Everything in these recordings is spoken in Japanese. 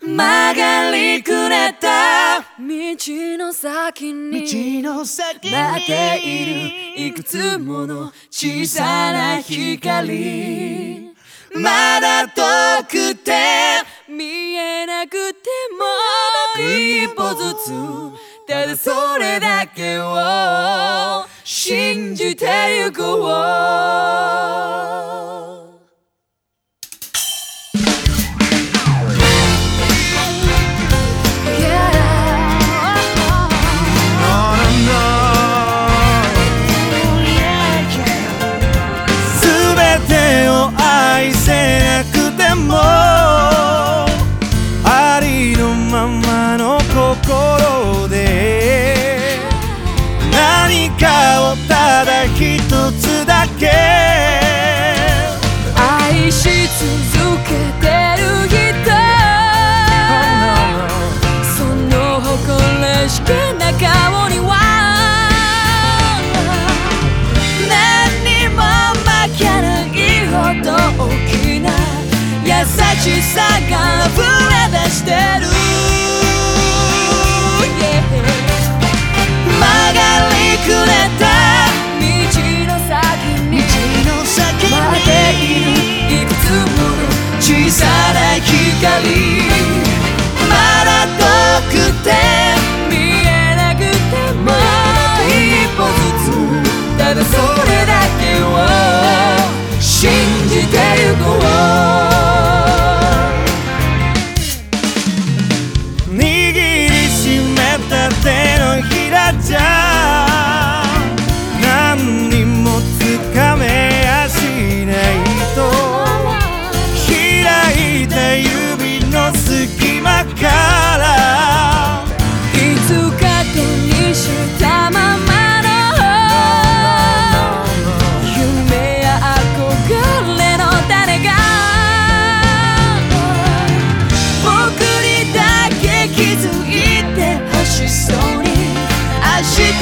曲がりくれた。道の先に。道の先に待っているいくつもの小さな光。まだ遠くて見えなくても。一歩ずつただそれだけを。信じてゆこう「ままの心で」「何かをただ一つだけ」愛し続けてる人。その誇らしげな顔には。何にも負けないほど大きな優しさがさな光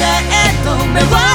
明日へと目を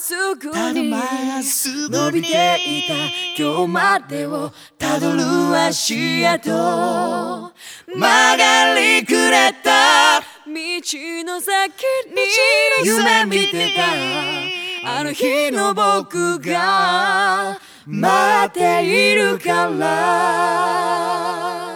すぐに伸びていた今日までをたどる足跡。曲がりくれた道の先に夢見てたあの日の僕が待っているから。